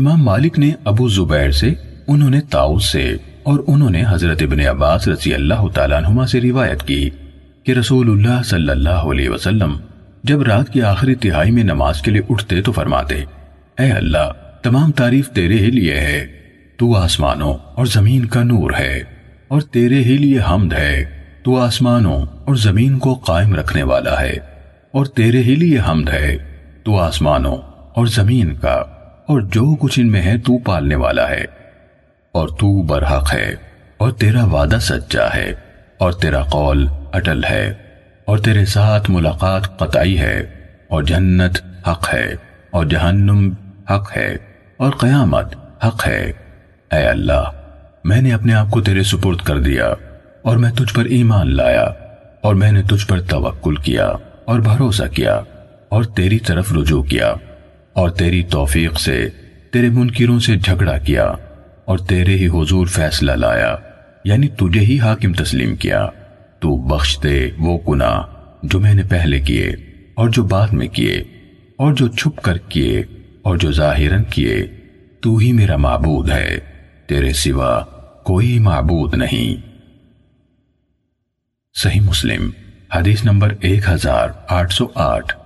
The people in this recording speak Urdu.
امام مالک نے ابو زبیر سے، انہوں نے تاؤس سے اور انہوں نے حضرت ابن عباس رضی اللہ تعالیٰ عنہما سے روایت کی کہ رسول اللہ صلی اللہ علیہ وسلم جب رات کی آخری تہائی میں نماز کے لیے اٹھتے تو فرماتے، اے اللہ، تمام تعریف تیرے ہی لیے ہے، تو آسمانوں اور زمین کا نور ہے، اور تیرے ہی لیے حمد ہے، تو آسمانوں اور زمین کو قائم رکھنے والا ہے، اور تیرے ہی لیے حمد ہے، تو آسمانوں اور زمین کا اور جو کچھ ان میں ہے تو پالنے والا ہے، اور تو برحق ہے، اور تیرا وعدہ سچا ہے، اور تیرا قول اٹل ہے، اور تیرے ساتھ ملاقات قطعی ہے، اور جنت حق ہے، اور جہنم حق ہے، اور قیامت حق ہے۔ اے اللہ، میں نے اپنے آپ کو تیرے سپرد کر دیا، اور میں تجھ پر ایمان لایا، اور میں نے تجھ پر توکل کیا، اور بھروسہ کیا، اور تیری طرف رجوع کیا۔ اور تیری توفیق سے تیرے منکروں سے جھگڑا کیا اور تیرے ہی حضور فیصلہ لایا یعنی تجھے ہی حاکم تسلیم کیا۔ تو بخش دے وہ گناہ جو میں نے پہلے کیے اور جو بعد میں کیے اور جو چھپ کر کیے اور جو ظاہراً کیے۔ تو ہی میرا معبود ہے، تیرے سوا کوئی معبود نہیں۔ صحیح مسلم، حدیث نمبر ایک ہزار آٹھ سو آٹھ۔